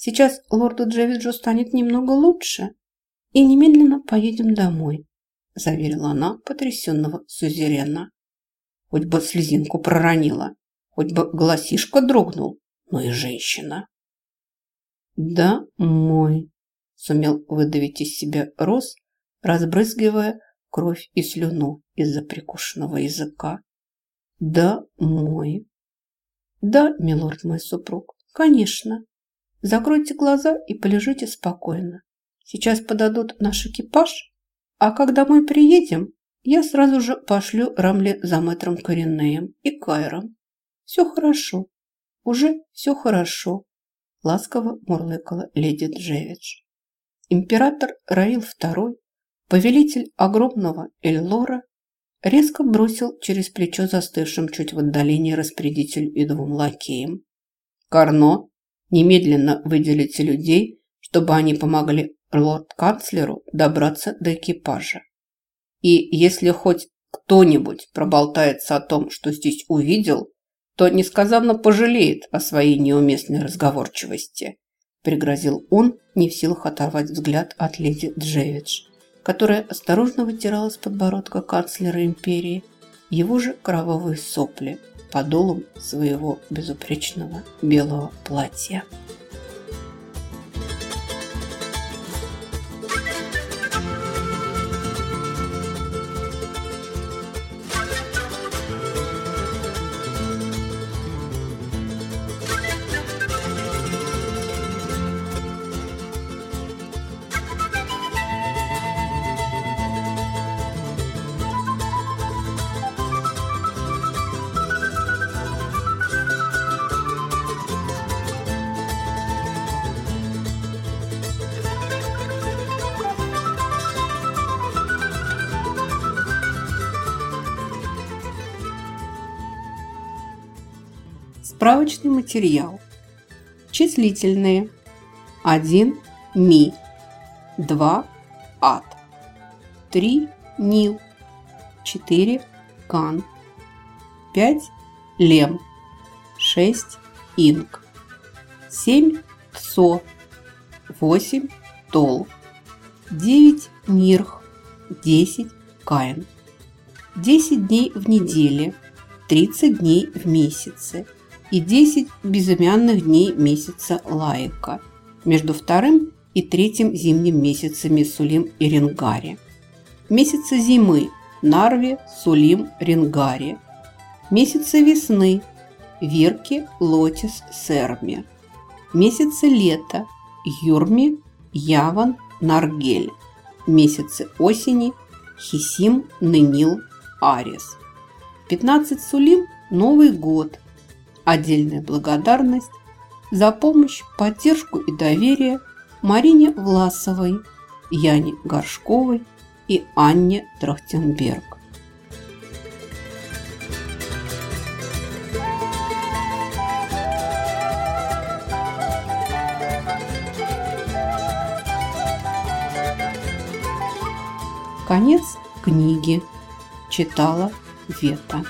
Сейчас лорду Джевиджу станет немного лучше, и немедленно поедем домой», заверила она потрясенного сузерена. Хоть бы слезинку проронила, хоть бы голосишка дрогнул, но и женщина. «Да, мой», – сумел выдавить из себя Рос, разбрызгивая кровь и слюну из-за прикушенного языка. «Да, мой». «Да, милорд мой супруг, конечно. Закройте глаза и полежите спокойно. Сейчас подадут наш экипаж, а когда мы приедем, я сразу же пошлю Рамли за мэтром Коренеем и Кайром. Все хорошо, уже все хорошо, ласково мурлыкала леди Джевидж. Император Раил II, повелитель огромного Эльлора, резко бросил через плечо застывшим чуть в отдалении распорядителю и двум лакеям. «Карно, немедленно выделите людей, чтобы они помогли лорд-канцлеру добраться до экипажа. И если хоть кто-нибудь проболтается о том, что здесь увидел, то несказанно пожалеет о своей неуместной разговорчивости, пригрозил он, не в силах оторвать взгляд от леди Джевидж, которая осторожно вытирала с подбородка канцлера империи его же кровавые сопли подолом своего безупречного белого платья. Справочный материал. Числительные. 1 ми. 2 ад. 3 нил. 4 кан. 5 лем. 6 инк. 7 тсо. 8 тол. 9 нирх. 10 каин. 10 дней в неделе. 30 дней в месяце и 10 безымянных дней месяца Лаика между вторым и третьим зимним месяцами Сулим и Ренгари. Месяцы зимы – Нарве, Сулим, Ренгари. Месяцы весны – Вирки, Лотис, Серми. Месяцы лета – Юрми, Яван, Наргель. Месяцы осени – Хисим, Нынил, Арис. 15 Сулим – Новый год – Отдельная благодарность за помощь, поддержку и доверие Марине Власовой, Яне Горшковой и Анне Трахтенберг. Конец книги. Читала Вета.